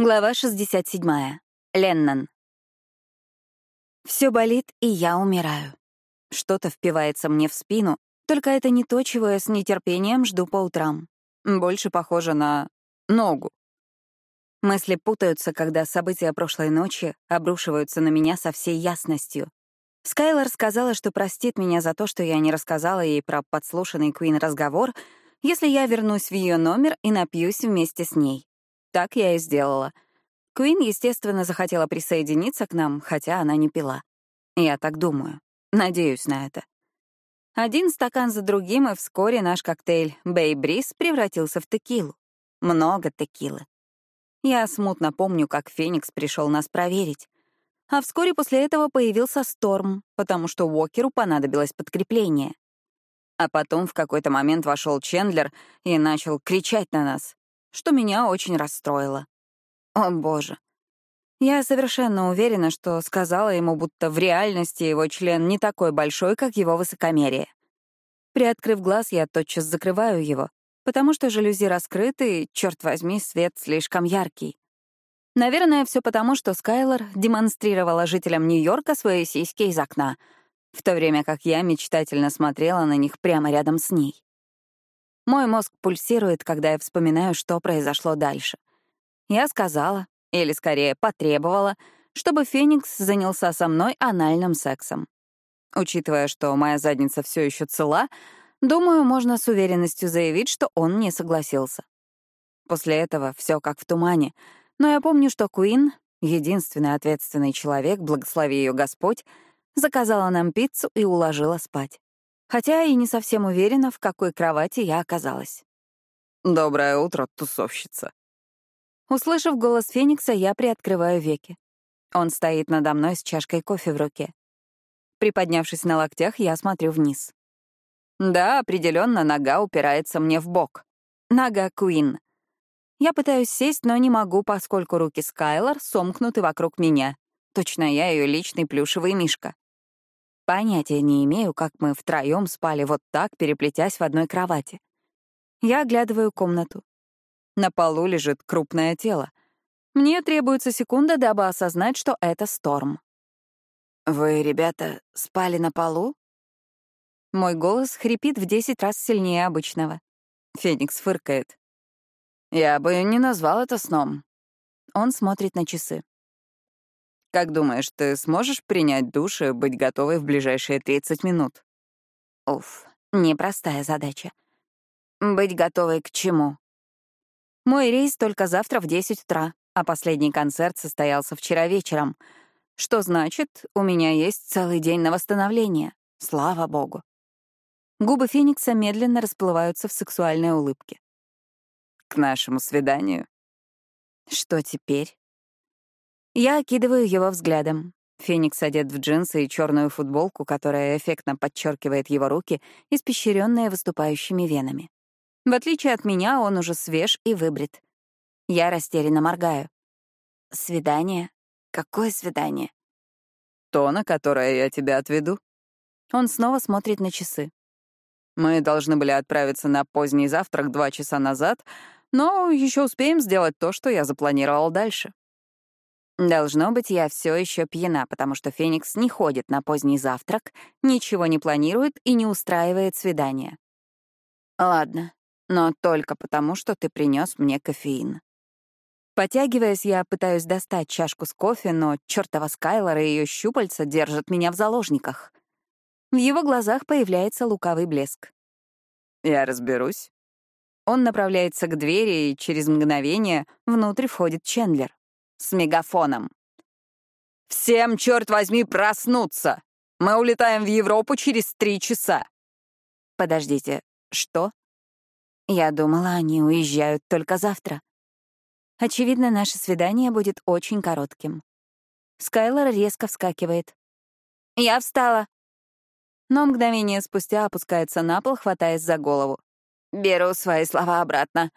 Глава 67. Леннон. Все болит, и я умираю. Что-то впивается мне в спину, только это не то, чего я с нетерпением жду по утрам. Больше похоже на ногу. Мысли путаются, когда события прошлой ночи обрушиваются на меня со всей ясностью. Скайлор сказала, что простит меня за то, что я не рассказала ей про подслушанный Куин разговор, если я вернусь в ее номер и напьюсь вместе с ней. Так я и сделала. Куин, естественно, захотела присоединиться к нам, хотя она не пила. Я так думаю. Надеюсь на это. Один стакан за другим, и вскоре наш коктейль «Бэй Бриз» превратился в текилу. Много текилы. Я смутно помню, как Феникс пришел нас проверить. А вскоре после этого появился Сторм, потому что Уокеру понадобилось подкрепление. А потом в какой-то момент вошел Чендлер и начал кричать на нас что меня очень расстроило. О, боже. Я совершенно уверена, что сказала ему, будто в реальности его член не такой большой, как его высокомерие. Приоткрыв глаз, я тотчас закрываю его, потому что жалюзи раскрыты, и, черт возьми, свет слишком яркий. Наверное, все потому, что Скайлор демонстрировала жителям Нью-Йорка свои сиськи из окна, в то время как я мечтательно смотрела на них прямо рядом с ней. Мой мозг пульсирует, когда я вспоминаю, что произошло дальше. Я сказала, или скорее потребовала, чтобы Феникс занялся со мной анальным сексом. Учитывая, что моя задница все еще цела, думаю, можно с уверенностью заявить, что он не согласился. После этого все как в тумане, но я помню, что Куин, единственный ответственный человек, благослови ее Господь, заказала нам пиццу и уложила спать хотя и не совсем уверена, в какой кровати я оказалась. «Доброе утро, тусовщица». Услышав голос Феникса, я приоткрываю веки. Он стоит надо мной с чашкой кофе в руке. Приподнявшись на локтях, я смотрю вниз. Да, определенно, нога упирается мне в бок. Нога Куин. Я пытаюсь сесть, но не могу, поскольку руки Скайлор сомкнуты вокруг меня. Точно я ее личный плюшевый мишка. Понятия не имею, как мы втроем спали вот так, переплетясь в одной кровати. Я оглядываю комнату. На полу лежит крупное тело. Мне требуется секунда, дабы осознать, что это Сторм. «Вы, ребята, спали на полу?» Мой голос хрипит в десять раз сильнее обычного. Феникс фыркает. «Я бы не назвал это сном». Он смотрит на часы. Как думаешь, ты сможешь принять душ и быть готовой в ближайшие 30 минут? Уф, непростая задача. Быть готовой к чему? Мой рейс только завтра в 10 утра, а последний концерт состоялся вчера вечером. Что значит, у меня есть целый день на восстановление. Слава богу. Губы Феникса медленно расплываются в сексуальной улыбке. К нашему свиданию. Что теперь? Я окидываю его взглядом. Феникс одет в джинсы и черную футболку, которая эффектно подчеркивает его руки, испещренные выступающими венами. В отличие от меня, он уже свеж и выбрит. Я растерянно моргаю. «Свидание? Какое свидание?» «То, на которое я тебя отведу». Он снова смотрит на часы. «Мы должны были отправиться на поздний завтрак два часа назад, но еще успеем сделать то, что я запланировал дальше». Должно быть, я все еще пьяна, потому что Феникс не ходит на поздний завтрак, ничего не планирует и не устраивает свидания. Ладно, но только потому, что ты принес мне кофеин. Потягиваясь, я пытаюсь достать чашку с кофе, но чертова Скайлор и ее щупальца держат меня в заложниках. В его глазах появляется лукавый блеск. «Я разберусь». Он направляется к двери, и через мгновение внутрь входит Чендлер с мегафоном. «Всем, черт возьми, проснуться! Мы улетаем в Европу через три часа!» «Подождите, что?» Я думала, они уезжают только завтра. Очевидно, наше свидание будет очень коротким. Скайлор резко вскакивает. «Я встала!» Но мгновение спустя опускается на пол, хватаясь за голову. «Беру свои слова обратно.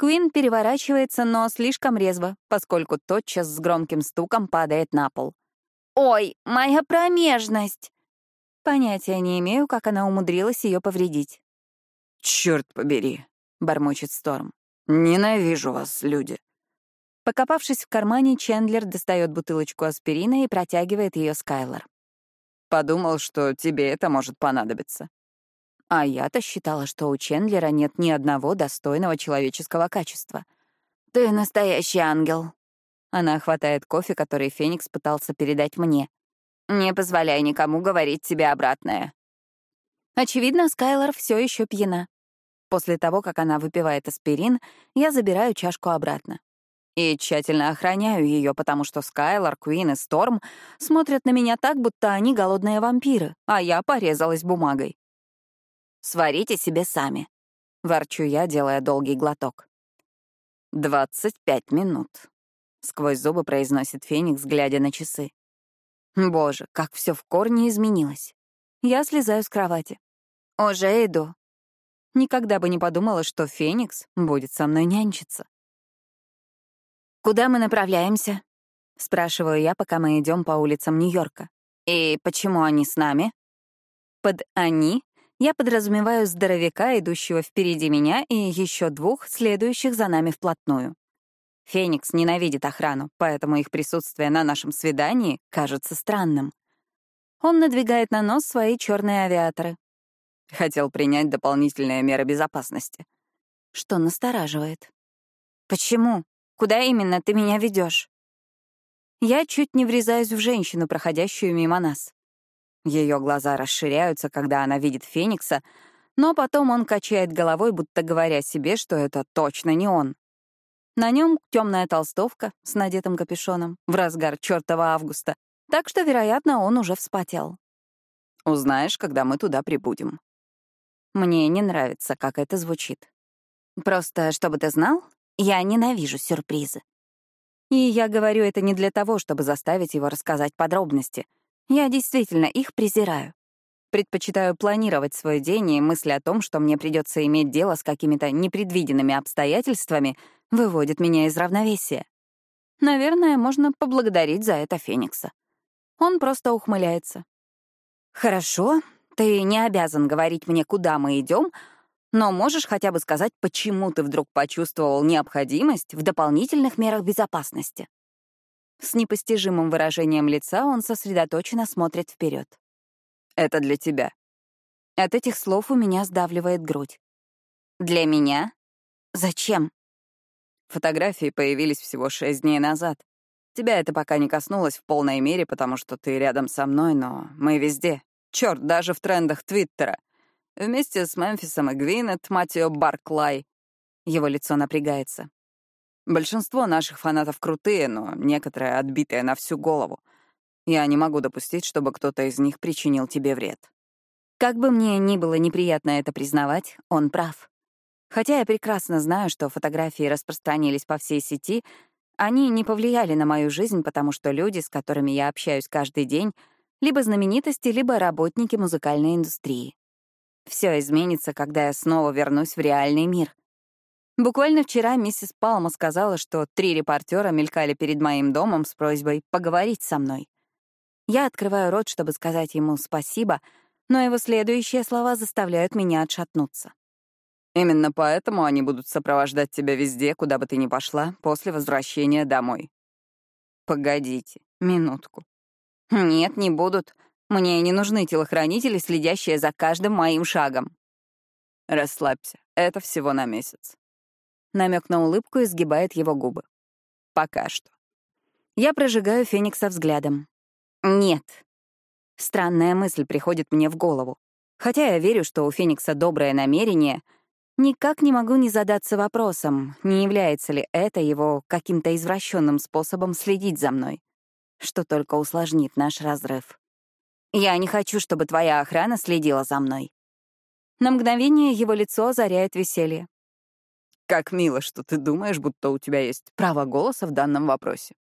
Куин переворачивается, но слишком резво, поскольку тотчас с громким стуком падает на пол. «Ой, моя промежность!» Понятия не имею, как она умудрилась ее повредить. «Черт побери!» — бормочет Сторм. «Ненавижу вас, люди!» Покопавшись в кармане, Чендлер достает бутылочку аспирина и протягивает ее Скайлор. Подумал, что тебе это может понадобиться. А я-то считала, что у Чендлера нет ни одного достойного человеческого качества. «Ты настоящий ангел». Она хватает кофе, который Феникс пытался передать мне. «Не позволяй никому говорить тебе обратное». Очевидно, Скайлор все еще пьяна. После того, как она выпивает аспирин, я забираю чашку обратно. И тщательно охраняю ее, потому что Скайлор, Куин и Сторм смотрят на меня так, будто они голодные вампиры, а я порезалась бумагой. Сварите себе сами. Ворчу я, делая долгий глоток. «Двадцать пять минут», — сквозь зубы произносит Феникс, глядя на часы. Боже, как все в корне изменилось. Я слезаю с кровати. «Уже иду». Никогда бы не подумала, что Феникс будет со мной нянчиться. «Куда мы направляемся?» — спрашиваю я, пока мы идем по улицам Нью-Йорка. «И почему они с нами?» Под «они» Я подразумеваю здоровяка, идущего впереди меня, и еще двух, следующих за нами вплотную. Феникс ненавидит охрану, поэтому их присутствие на нашем свидании кажется странным. Он надвигает на нос свои черные авиаторы. Хотел принять дополнительные меры безопасности. Что настораживает. «Почему? Куда именно ты меня ведешь? Я чуть не врезаюсь в женщину, проходящую мимо нас. Ее глаза расширяются, когда она видит Феникса, но потом он качает головой, будто говоря себе, что это точно не он. На нем темная толстовка с надетым капюшоном в разгар чертова августа, так что, вероятно, он уже вспотел. Узнаешь, когда мы туда прибудем. Мне не нравится, как это звучит. Просто, чтобы ты знал, я ненавижу сюрпризы. И я говорю это не для того, чтобы заставить его рассказать подробности — я действительно их презираю. Предпочитаю планировать свой день, и мысли о том, что мне придется иметь дело с какими-то непредвиденными обстоятельствами, выводит меня из равновесия. Наверное, можно поблагодарить за это Феникса. Он просто ухмыляется. «Хорошо, ты не обязан говорить мне, куда мы идем, но можешь хотя бы сказать, почему ты вдруг почувствовал необходимость в дополнительных мерах безопасности?» С непостижимым выражением лица он сосредоточенно смотрит вперед. «Это для тебя». От этих слов у меня сдавливает грудь. «Для меня? Зачем?» Фотографии появились всего шесть дней назад. Тебя это пока не коснулось в полной мере, потому что ты рядом со мной, но мы везде. Черт, даже в трендах Твиттера. Вместе с Мемфисом и Гвинет, Матио Барклай. Его лицо напрягается. Большинство наших фанатов крутые, но некоторые отбитые на всю голову. Я не могу допустить, чтобы кто-то из них причинил тебе вред. Как бы мне ни было неприятно это признавать, он прав. Хотя я прекрасно знаю, что фотографии распространились по всей сети, они не повлияли на мою жизнь, потому что люди, с которыми я общаюсь каждый день, либо знаменитости, либо работники музыкальной индустрии. Все изменится, когда я снова вернусь в реальный мир. Буквально вчера миссис Палма сказала, что три репортера мелькали перед моим домом с просьбой поговорить со мной. Я открываю рот, чтобы сказать ему спасибо, но его следующие слова заставляют меня отшатнуться. Именно поэтому они будут сопровождать тебя везде, куда бы ты ни пошла, после возвращения домой. Погодите, минутку. Нет, не будут. Мне не нужны телохранители, следящие за каждым моим шагом. Расслабься, это всего на месяц. Намек на улыбку изгибает его губы. Пока что. Я прожигаю Феникса взглядом. Нет. Странная мысль приходит мне в голову. Хотя я верю, что у Феникса доброе намерение, никак не могу не задаться вопросом, не является ли это его каким-то извращенным способом следить за мной, что только усложнит наш разрыв. Я не хочу, чтобы твоя охрана следила за мной. На мгновение его лицо озаряет веселье. Как мило, что ты думаешь, будто у тебя есть право голоса в данном вопросе.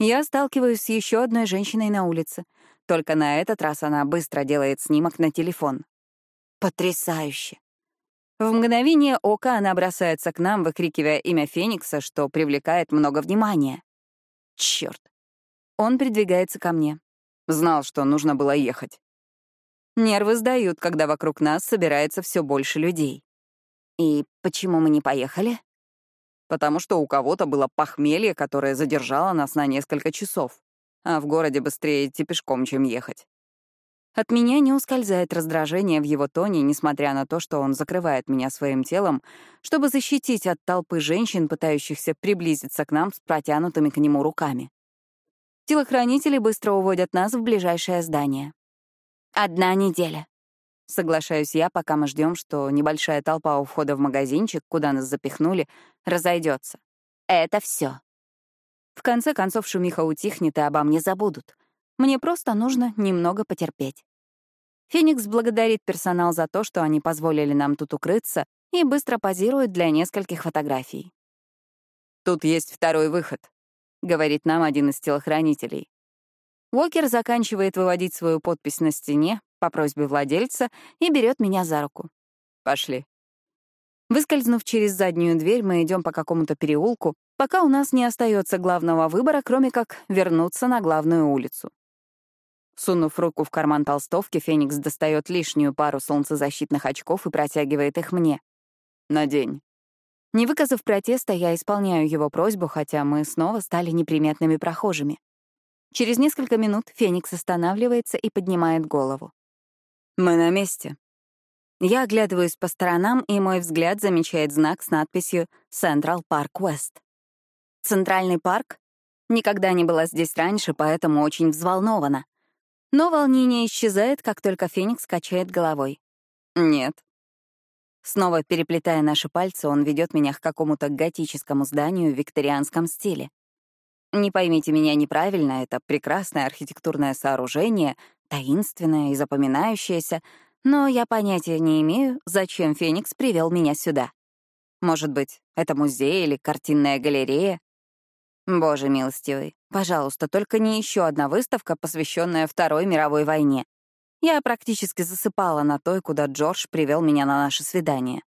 Я сталкиваюсь с еще одной женщиной на улице. Только на этот раз она быстро делает снимок на телефон. Потрясающе. В мгновение ока она бросается к нам, выкрикивая имя Феникса, что привлекает много внимания. Черт. Он придвигается ко мне. Знал, что нужно было ехать. Нервы сдают, когда вокруг нас собирается все больше людей. «И почему мы не поехали?» Потому что у кого-то было похмелье, которое задержало нас на несколько часов. А в городе быстрее идти пешком, чем ехать. От меня не ускользает раздражение в его тоне, несмотря на то, что он закрывает меня своим телом, чтобы защитить от толпы женщин, пытающихся приблизиться к нам с протянутыми к нему руками. Телохранители быстро уводят нас в ближайшее здание. «Одна неделя», — соглашаюсь я, пока мы ждем, что небольшая толпа у входа в магазинчик, куда нас запихнули, разойдется. «Это все. В конце концов шумиха утихнет, и обо мне забудут. Мне просто нужно немного потерпеть. Феникс благодарит персонал за то, что они позволили нам тут укрыться, и быстро позирует для нескольких фотографий. «Тут есть второй выход», — говорит нам один из телохранителей. Уокер заканчивает выводить свою подпись на стене по просьбе владельца и берет меня за руку. «Пошли». Выскользнув через заднюю дверь, мы идем по какому-то переулку, пока у нас не остается главного выбора, кроме как вернуться на главную улицу. Сунув руку в карман толстовки, Феникс достает лишнюю пару солнцезащитных очков и протягивает их мне. «Надень». Не выказав протеста, я исполняю его просьбу, хотя мы снова стали неприметными прохожими. Через несколько минут Феникс останавливается и поднимает голову. «Мы на месте». Я оглядываюсь по сторонам, и мой взгляд замечает знак с надписью «Central Park West». Центральный парк? Никогда не была здесь раньше, поэтому очень взволнована. Но волнение исчезает, как только Феникс качает головой. «Нет». Снова переплетая наши пальцы, он ведет меня к какому-то готическому зданию в викторианском стиле. Не поймите меня неправильно, это прекрасное архитектурное сооружение, таинственное и запоминающееся, но я понятия не имею, зачем Феникс привел меня сюда. Может быть, это музей или картинная галерея? Боже милостивый, пожалуйста, только не еще одна выставка, посвященная Второй мировой войне. Я практически засыпала на той, куда Джордж привел меня на наше свидание.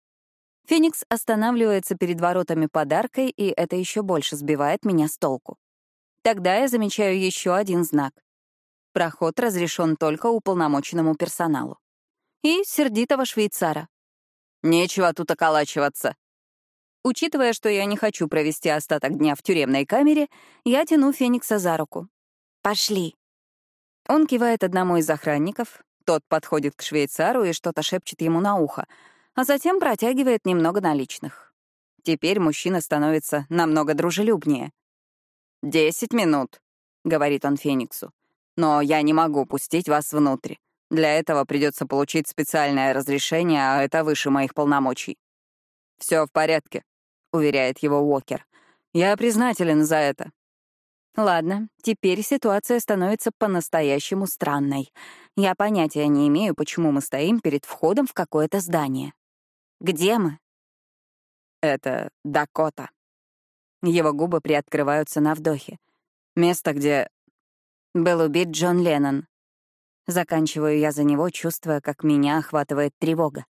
Феникс останавливается перед воротами подаркой, и это еще больше сбивает меня с толку. Тогда я замечаю еще один знак. Проход разрешен только уполномоченному персоналу. И сердитого швейцара. «Нечего тут околачиваться», Учитывая, что я не хочу провести остаток дня в тюремной камере, я тяну Феникса за руку. «Пошли». Он кивает одному из охранников, тот подходит к швейцару и что-то шепчет ему на ухо, а затем протягивает немного наличных. Теперь мужчина становится намного дружелюбнее. «Десять минут», — говорит он Фениксу. «Но я не могу пустить вас внутрь. Для этого придется получить специальное разрешение, а это выше моих полномочий». Все в порядке уверяет его Уокер. «Я признателен за это». Ладно, теперь ситуация становится по-настоящему странной. Я понятия не имею, почему мы стоим перед входом в какое-то здание. Где мы? Это Дакота. Его губы приоткрываются на вдохе. Место, где был убит Джон Леннон. Заканчиваю я за него, чувствуя, как меня охватывает тревога.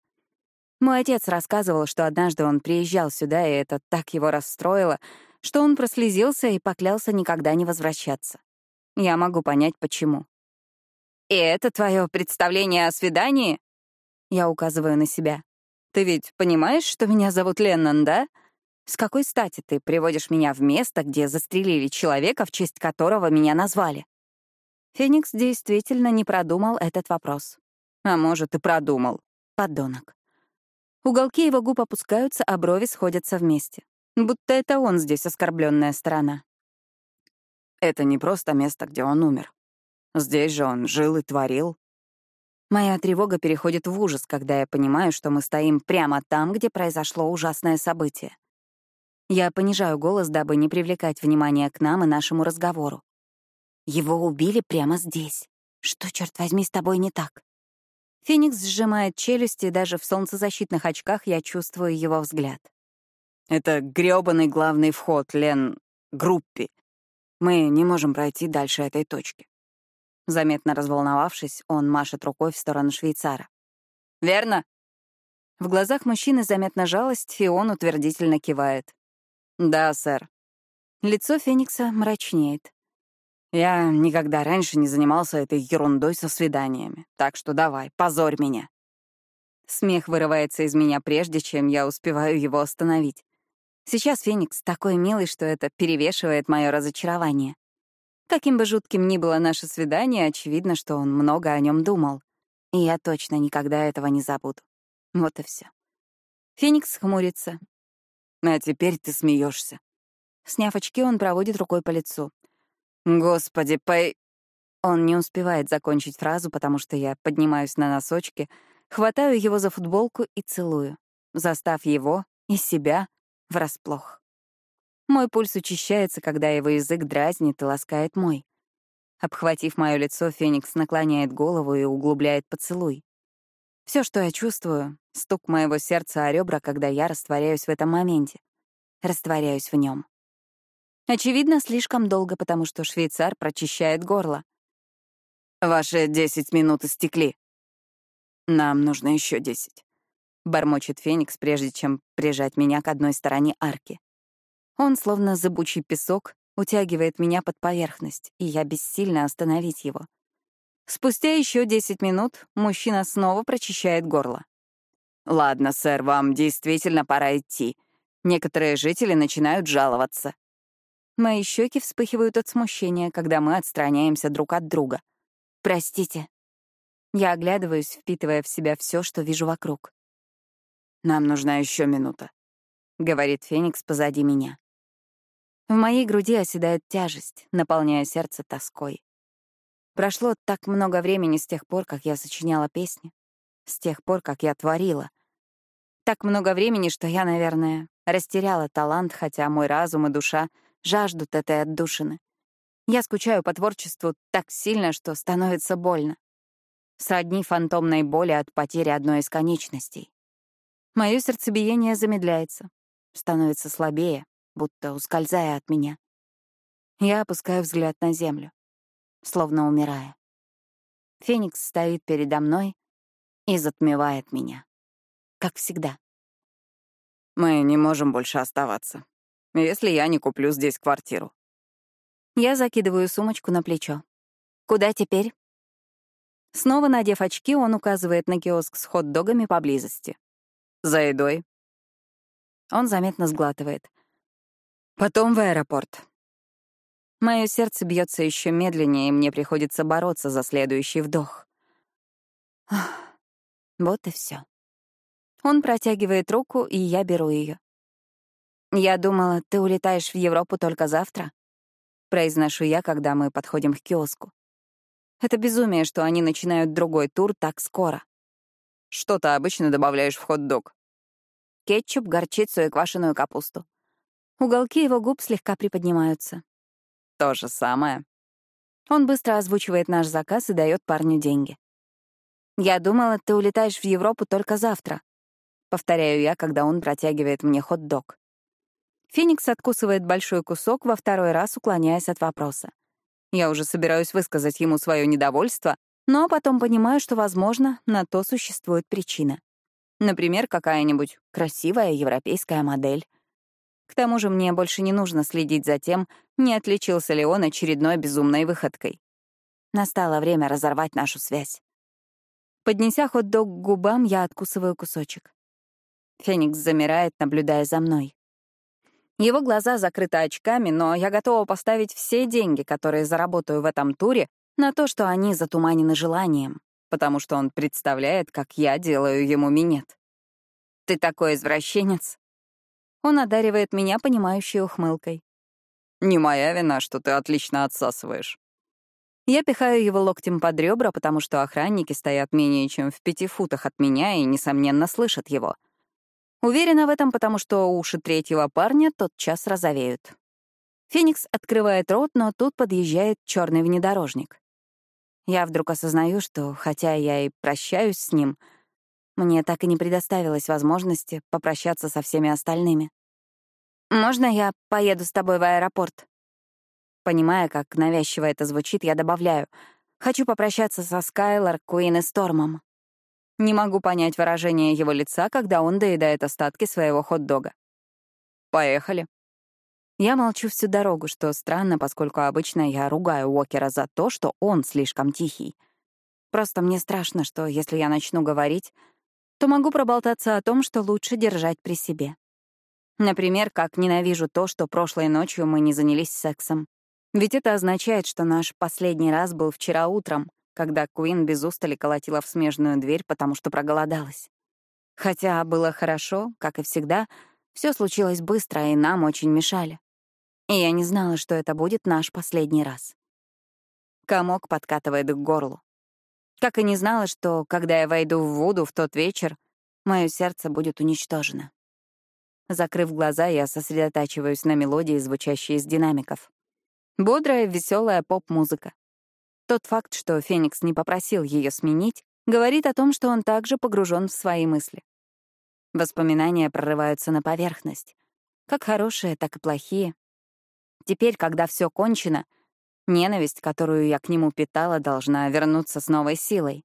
Мой отец рассказывал, что однажды он приезжал сюда, и это так его расстроило, что он прослезился и поклялся никогда не возвращаться. Я могу понять, почему. «И это твое представление о свидании?» Я указываю на себя. «Ты ведь понимаешь, что меня зовут Леннон, да? С какой стати ты приводишь меня в место, где застрелили человека, в честь которого меня назвали?» Феникс действительно не продумал этот вопрос. А может, и продумал. Подонок. Уголки его губ опускаются, а брови сходятся вместе. Будто это он здесь оскорбленная сторона. Это не просто место, где он умер. Здесь же он жил и творил. Моя тревога переходит в ужас, когда я понимаю, что мы стоим прямо там, где произошло ужасное событие. Я понижаю голос, дабы не привлекать внимание к нам и нашему разговору. Его убили прямо здесь. Что, черт возьми, с тобой не так? Феникс сжимает челюсти, даже в солнцезащитных очках я чувствую его взгляд. «Это грёбаный главный вход, Лен, группе. Мы не можем пройти дальше этой точки». Заметно разволновавшись, он машет рукой в сторону швейцара. «Верно?» В глазах мужчины заметна жалость, и он утвердительно кивает. «Да, сэр». Лицо Феникса мрачнеет. Я никогда раньше не занимался этой ерундой со свиданиями, так что давай, позорь меня. Смех вырывается из меня прежде, чем я успеваю его остановить. Сейчас Феникс такой милый, что это перевешивает мое разочарование. Каким бы жутким ни было наше свидание, очевидно, что он много о нем думал. И я точно никогда этого не забуду. Вот и все. Феникс хмурится. А теперь ты смеешься. Сняв очки, он проводит рукой по лицу. Господи, по... Он не успевает закончить фразу, потому что я поднимаюсь на носочки, хватаю его за футболку и целую, застав его и себя врасплох. Мой пульс учащается, когда его язык дразнит и ласкает мой. Обхватив мое лицо, Феникс наклоняет голову и углубляет поцелуй. Все, что я чувствую, — стук моего сердца о ребра, когда я растворяюсь в этом моменте. Растворяюсь в нем. Очевидно, слишком долго, потому что швейцар прочищает горло. «Ваши десять минут истекли. Нам нужно еще десять», — бормочет Феникс, прежде чем прижать меня к одной стороне арки. Он, словно зыбучий песок, утягивает меня под поверхность, и я бессильно остановить его. Спустя еще десять минут мужчина снова прочищает горло. «Ладно, сэр, вам действительно пора идти. Некоторые жители начинают жаловаться». Мои щеки вспыхивают от смущения, когда мы отстраняемся друг от друга. «Простите». Я оглядываюсь, впитывая в себя все, что вижу вокруг. «Нам нужна еще минута», — говорит Феникс позади меня. В моей груди оседает тяжесть, наполняя сердце тоской. Прошло так много времени с тех пор, как я сочиняла песни, с тех пор, как я творила. Так много времени, что я, наверное, растеряла талант, хотя мой разум и душа жаждут этой отдушины. Я скучаю по творчеству так сильно, что становится больно. Сродни фантомной боли от потери одной из конечностей. Мое сердцебиение замедляется, становится слабее, будто ускользая от меня. Я опускаю взгляд на землю словно умирая. Феникс стоит передо мной и затмевает меня. Как всегда. Мы не можем больше оставаться, если я не куплю здесь квартиру. Я закидываю сумочку на плечо. Куда теперь? Снова надев очки, он указывает на киоск с хот-догами поблизости. За едой. Он заметно сглатывает. Потом в аэропорт. Мое сердце бьется еще медленнее, и мне приходится бороться за следующий вдох. Ах, вот и все. Он протягивает руку, и я беру ее. «Я думала, ты улетаешь в Европу только завтра», — произношу я, когда мы подходим к киоску. Это безумие, что они начинают другой тур так скоро. Что ты обычно добавляешь в хот-дог? Кетчуп, горчицу и квашеную капусту. Уголки его губ слегка приподнимаются. То же самое. Он быстро озвучивает наш заказ и дает парню деньги. «Я думала, ты улетаешь в Европу только завтра», — повторяю я, когда он протягивает мне хот-дог. Феникс откусывает большой кусок, во второй раз уклоняясь от вопроса. Я уже собираюсь высказать ему свое недовольство, но потом понимаю, что, возможно, на то существует причина. Например, какая-нибудь красивая европейская модель. К тому же мне больше не нужно следить за тем, не отличился ли он очередной безумной выходкой. Настало время разорвать нашу связь. Поднеся хот-дог к губам, я откусываю кусочек. Феникс замирает, наблюдая за мной. Его глаза закрыты очками, но я готова поставить все деньги, которые заработаю в этом туре, на то, что они затуманены желанием, потому что он представляет, как я делаю ему минет. «Ты такой извращенец», он одаривает меня понимающей ухмылкой. «Не моя вина, что ты отлично отсасываешь». Я пихаю его локтем под ребра, потому что охранники стоят менее чем в пяти футах от меня и, несомненно, слышат его. Уверена в этом, потому что уши третьего парня тотчас розовеют. Феникс открывает рот, но тут подъезжает черный внедорожник. Я вдруг осознаю, что, хотя я и прощаюсь с ним, мне так и не предоставилось возможности попрощаться со всеми остальными. «Можно я поеду с тобой в аэропорт?» Понимая, как навязчиво это звучит, я добавляю. «Хочу попрощаться со Скайлор, Куин и Стормом». Не могу понять выражение его лица, когда он доедает остатки своего хот-дога. «Поехали». Я молчу всю дорогу, что странно, поскольку обычно я ругаю Уокера за то, что он слишком тихий. Просто мне страшно, что если я начну говорить, то могу проболтаться о том, что лучше держать при себе. Например, как ненавижу то, что прошлой ночью мы не занялись сексом. Ведь это означает, что наш последний раз был вчера утром, когда Куин без устали колотила в смежную дверь, потому что проголодалась. Хотя было хорошо, как и всегда, все случилось быстро, и нам очень мешали. И я не знала, что это будет наш последний раз. Комок подкатывает к горлу. Как и не знала, что, когда я войду в воду в тот вечер, мое сердце будет уничтожено. Закрыв глаза, я сосредотачиваюсь на мелодии, звучащей из динамиков. Бодрая, веселая поп-музыка. Тот факт, что Феникс не попросил ее сменить, говорит о том, что он также погружен в свои мысли. Воспоминания прорываются на поверхность. Как хорошие, так и плохие. Теперь, когда все кончено, ненависть, которую я к нему питала, должна вернуться с новой силой.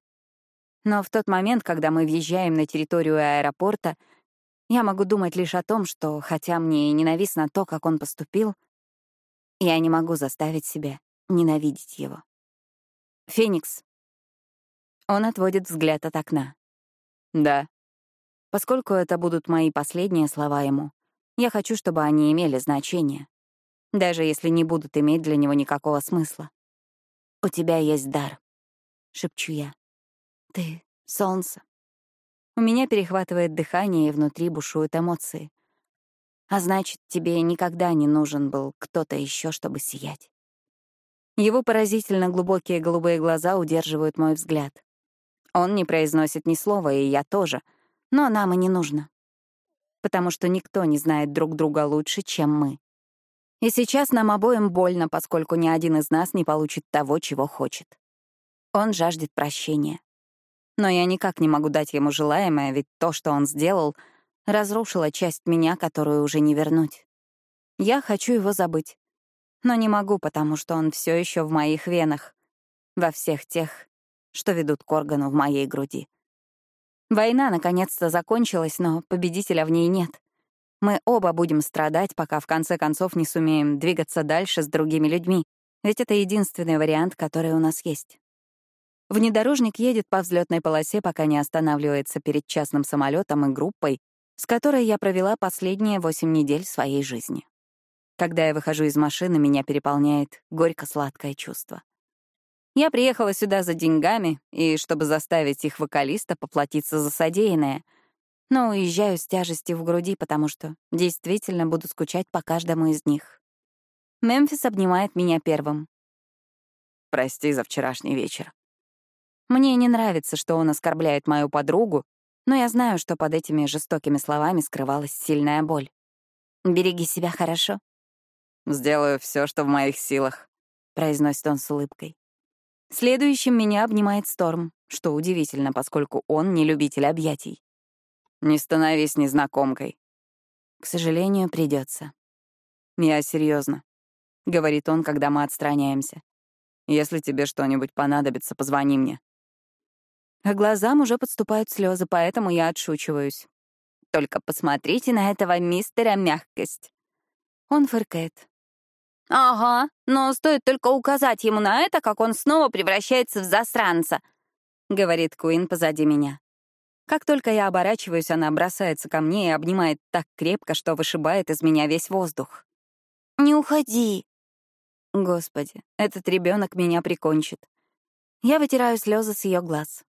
Но в тот момент, когда мы въезжаем на территорию аэропорта, я могу думать лишь о том, что, хотя мне и ненавистно то, как он поступил, я не могу заставить себя ненавидеть его. «Феникс». Он отводит взгляд от окна. «Да». Поскольку это будут мои последние слова ему, я хочу, чтобы они имели значение, даже если не будут иметь для него никакого смысла. «У тебя есть дар», — шепчу я. «Ты — солнце, у меня перехватывает дыхание, и внутри бушуют эмоции. А значит, тебе никогда не нужен был кто-то еще, чтобы сиять. Его поразительно глубокие голубые глаза удерживают мой взгляд. Он не произносит ни слова, и я тоже, но нам и не нужно. Потому что никто не знает друг друга лучше, чем мы. И сейчас нам обоим больно, поскольку ни один из нас не получит того, чего хочет. Он жаждет прощения. Но я никак не могу дать ему желаемое, ведь то, что он сделал, разрушило часть меня, которую уже не вернуть. Я хочу его забыть. Но не могу, потому что он все еще в моих венах, во всех тех, что ведут к органу в моей груди. Война наконец-то закончилась, но победителя в ней нет. Мы оба будем страдать, пока в конце концов не сумеем двигаться дальше с другими людьми, ведь это единственный вариант, который у нас есть. Внедорожник едет по взлетной полосе, пока не останавливается перед частным самолетом и группой, с которой я провела последние восемь недель своей жизни. Когда я выхожу из машины, меня переполняет горько-сладкое чувство. Я приехала сюда за деньгами и чтобы заставить их вокалиста поплатиться за содеянное, но уезжаю с тяжестью в груди, потому что действительно буду скучать по каждому из них. Мемфис обнимает меня первым. «Прости за вчерашний вечер», мне не нравится, что он оскорбляет мою подругу, но я знаю, что под этими жестокими словами скрывалась сильная боль. «Береги себя хорошо». «Сделаю все, что в моих силах», — произносит он с улыбкой. Следующим меня обнимает Сторм, что удивительно, поскольку он не любитель объятий. «Не становись незнакомкой». «К сожалению, придется. «Я серьезно, говорит он, когда мы отстраняемся. «Если тебе что-нибудь понадобится, позвони мне». А глазам уже подступают слезы, поэтому я отшучиваюсь. Только посмотрите на этого мистера мягкость. Он фыркает. «Ага, но стоит только указать ему на это, как он снова превращается в засранца», — говорит Куин позади меня. Как только я оборачиваюсь, она бросается ко мне и обнимает так крепко, что вышибает из меня весь воздух. «Не уходи!» Господи, этот ребенок меня прикончит. Я вытираю слезы с ее глаз.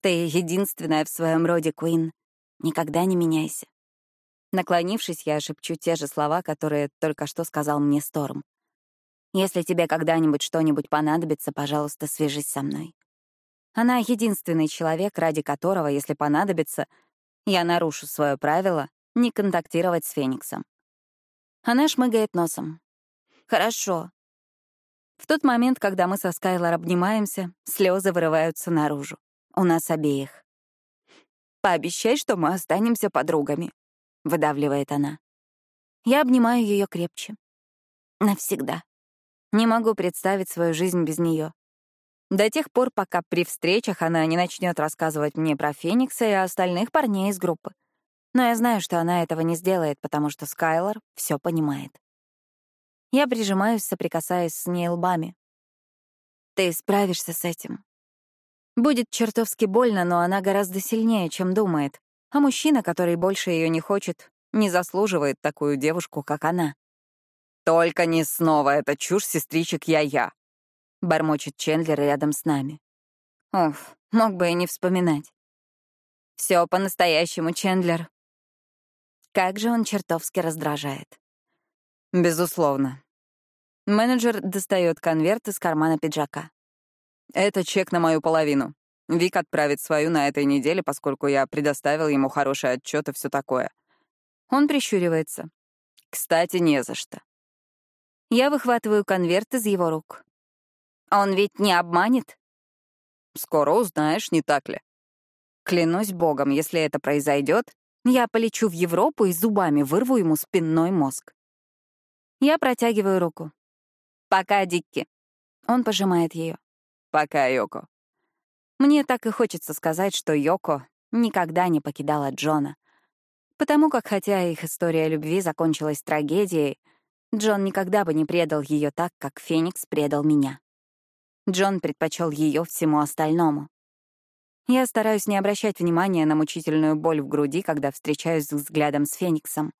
Ты единственная в своем роде, Куин. Никогда не меняйся. Наклонившись, я шепчу те же слова, которые только что сказал мне Сторм. Если тебе когда-нибудь что-нибудь понадобится, пожалуйста, свяжись со мной. Она единственный человек, ради которого, если понадобится, я нарушу свое правило не контактировать с Фениксом. Она шмыгает носом. Хорошо. В тот момент, когда мы со Скайлор обнимаемся, слезы вырываются наружу. У нас обеих. «Пообещай, что мы останемся подругами», — выдавливает она. Я обнимаю ее крепче. Навсегда. Не могу представить свою жизнь без нее. До тех пор, пока при встречах она не начнет рассказывать мне про Феникса и остальных парней из группы. Но я знаю, что она этого не сделает, потому что Скайлор все понимает. Я прижимаюсь, соприкасаясь с ней лбами. Ты справишься с этим. Будет чертовски больно, но она гораздо сильнее, чем думает. А мужчина, который больше ее не хочет, не заслуживает такую девушку, как она. «Только не снова эта чушь сестричек Я-Я», — бормочет Чендлер рядом с нами. Оф, мог бы и не вспоминать. Все по-настоящему, Чендлер. Как же он чертовски раздражает. Безусловно. Менеджер достает конверт из кармана пиджака. Это чек на мою половину. Вик отправит свою на этой неделе, поскольку я предоставил ему хороший отчет и все такое. Он прищуривается. Кстати, не за что. Я выхватываю конверт из его рук. Он ведь не обманет? Скоро узнаешь, не так ли? Клянусь богом, если это произойдет, я полечу в Европу и зубами вырву ему спинной мозг. Я протягиваю руку. «Пока, Дикки». Он пожимает ее. «Пока, Йоко». Мне так и хочется сказать, что Йоко никогда не покидала Джона. Потому как, хотя их история любви закончилась трагедией, Джон никогда бы не предал ее так, как Феникс предал меня. Джон предпочел ее всему остальному. Я стараюсь не обращать внимания на мучительную боль в груди, когда встречаюсь взглядом с Фениксом.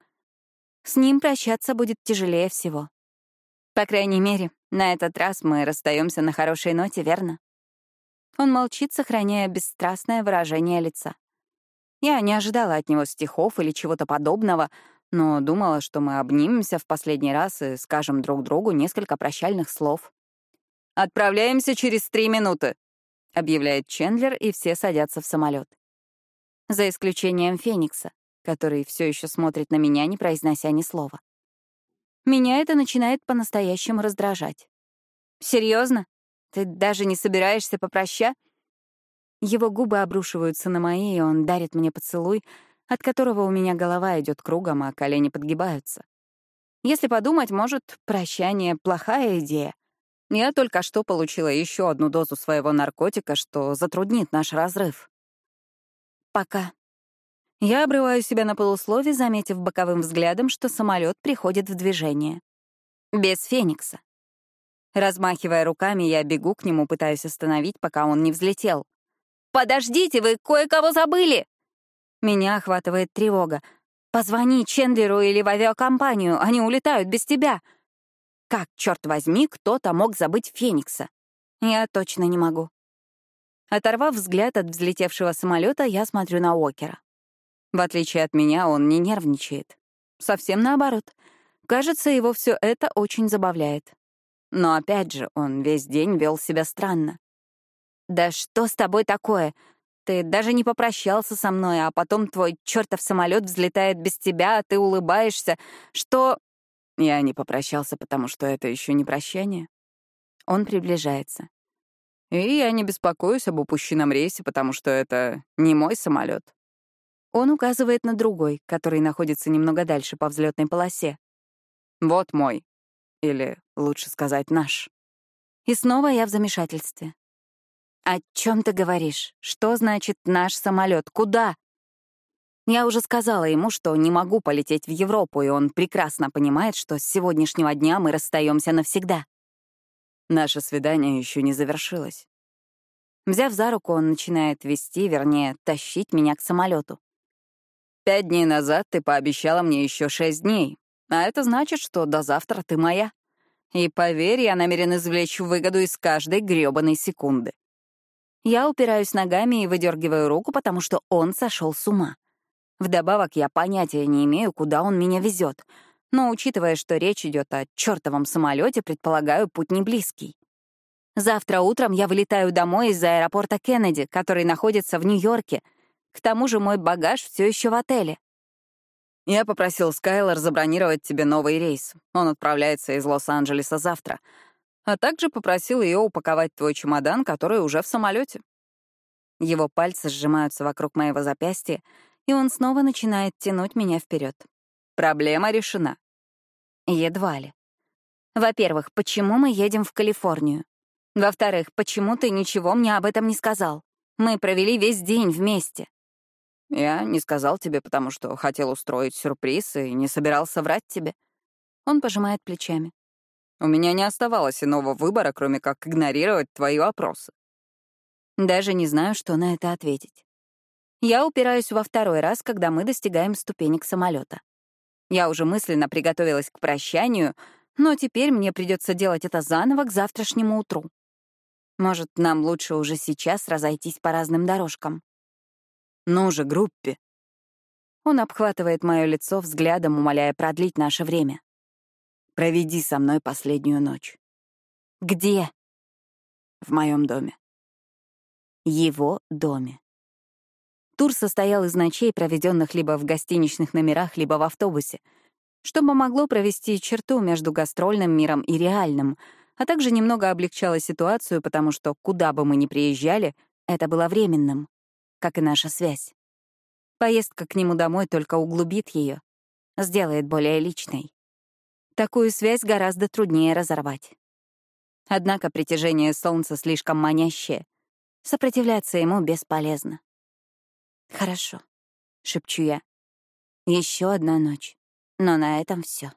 С ним прощаться будет тяжелее всего. По крайней мере, на этот раз мы расстаемся на хорошей ноте, верно? Он молчит, сохраняя бесстрастное выражение лица. Я не ожидала от него стихов или чего-то подобного, но думала, что мы обнимемся в последний раз и скажем друг другу несколько прощальных слов. «Отправляемся через три минуты», — объявляет Чендлер, и все садятся в самолет. За исключением Феникса, который все еще смотрит на меня, не произнося ни слова. Меня это начинает по-настоящему раздражать. Серьезно? Ты даже не собираешься попроща? Его губы обрушиваются на мои, и он дарит мне поцелуй, от которого у меня голова идет кругом, а колени подгибаются. Если подумать, может, прощание — плохая идея. Я только что получила еще одну дозу своего наркотика, что затруднит наш разрыв. Пока. Я обрываю себя на полуслове, заметив боковым взглядом, что самолет приходит в движение. Без Феникса. Размахивая руками, я бегу к нему, пытаясь остановить, пока он не взлетел. «Подождите, вы кое-кого забыли!» Меня охватывает тревога. «Позвони Чендлеру или в авиакомпанию, они улетают без тебя!» Как, черт возьми, кто-то мог забыть Феникса? Я точно не могу. Оторвав взгляд от взлетевшего самолета, я смотрю на Уокера. В отличие от меня, он не нервничает. Совсем наоборот. Кажется, его все это очень забавляет. Но опять же, он весь день вел себя странно. «Да что с тобой такое? Ты даже не попрощался со мной, а потом твой чертов самолет взлетает без тебя, а ты улыбаешься. Что...» Я не попрощался, потому что это еще не прощание. Он приближается. И я не беспокоюсь об упущенном рейсе, потому что это не мой самолет. Он указывает на другой, который находится немного дальше по взлетной полосе. Вот мой. Или, лучше сказать, наш. И снова я в замешательстве. О чем ты говоришь? Что значит наш самолет? Куда? Я уже сказала ему, что не могу полететь в Европу, и он прекрасно понимает, что с сегодняшнего дня мы расстаемся навсегда. Наше свидание еще не завершилось. Взяв за руку, он начинает вести, вернее, тащить меня к самолету. Пять дней назад ты пообещала мне еще шесть дней, а это значит, что до завтра ты моя. И поверь, я намерен извлечь выгоду из каждой грёбаной секунды. Я упираюсь ногами и выдергиваю руку, потому что он сошел с ума. Вдобавок, я понятия не имею, куда он меня везет. Но, учитывая, что речь идет о чертовом самолете, предполагаю, путь не близкий. Завтра утром я вылетаю домой из аэропорта Кеннеди, который находится в Нью-Йорке. К тому же мой багаж все еще в отеле. Я попросил Скайлор забронировать тебе новый рейс. Он отправляется из Лос-Анджелеса завтра. А также попросил ее упаковать твой чемодан, который уже в самолете. Его пальцы сжимаются вокруг моего запястья, и он снова начинает тянуть меня вперед. Проблема решена. Едва ли. Во-первых, почему мы едем в Калифорнию? Во-вторых, почему ты ничего мне об этом не сказал? Мы провели весь день вместе. Я не сказал тебе, потому что хотел устроить сюрприз и не собирался врать тебе. Он пожимает плечами. У меня не оставалось иного выбора, кроме как игнорировать твои вопросы. Даже не знаю, что на это ответить. Я упираюсь во второй раз, когда мы достигаем ступенек самолета. Я уже мысленно приготовилась к прощанию, но теперь мне придется делать это заново к завтрашнему утру. Может, нам лучше уже сейчас разойтись по разным дорожкам? Ну же, группе. Он обхватывает мое лицо взглядом, умоляя продлить наше время. Проведи со мной последнюю ночь. Где? В моем доме. Его доме. Тур состоял из ночей, проведенных либо в гостиничных номерах, либо в автобусе, что помогло провести черту между гастрольным миром и реальным, а также немного облегчало ситуацию, потому что куда бы мы ни приезжали, это было временным, как и наша связь. Поездка к нему домой только углубит ее, сделает более личной. Такую связь гораздо труднее разорвать. Однако притяжение Солнца слишком манящее. Сопротивляться ему бесполезно. «Хорошо», — шепчу я. Еще одна ночь, но на этом все.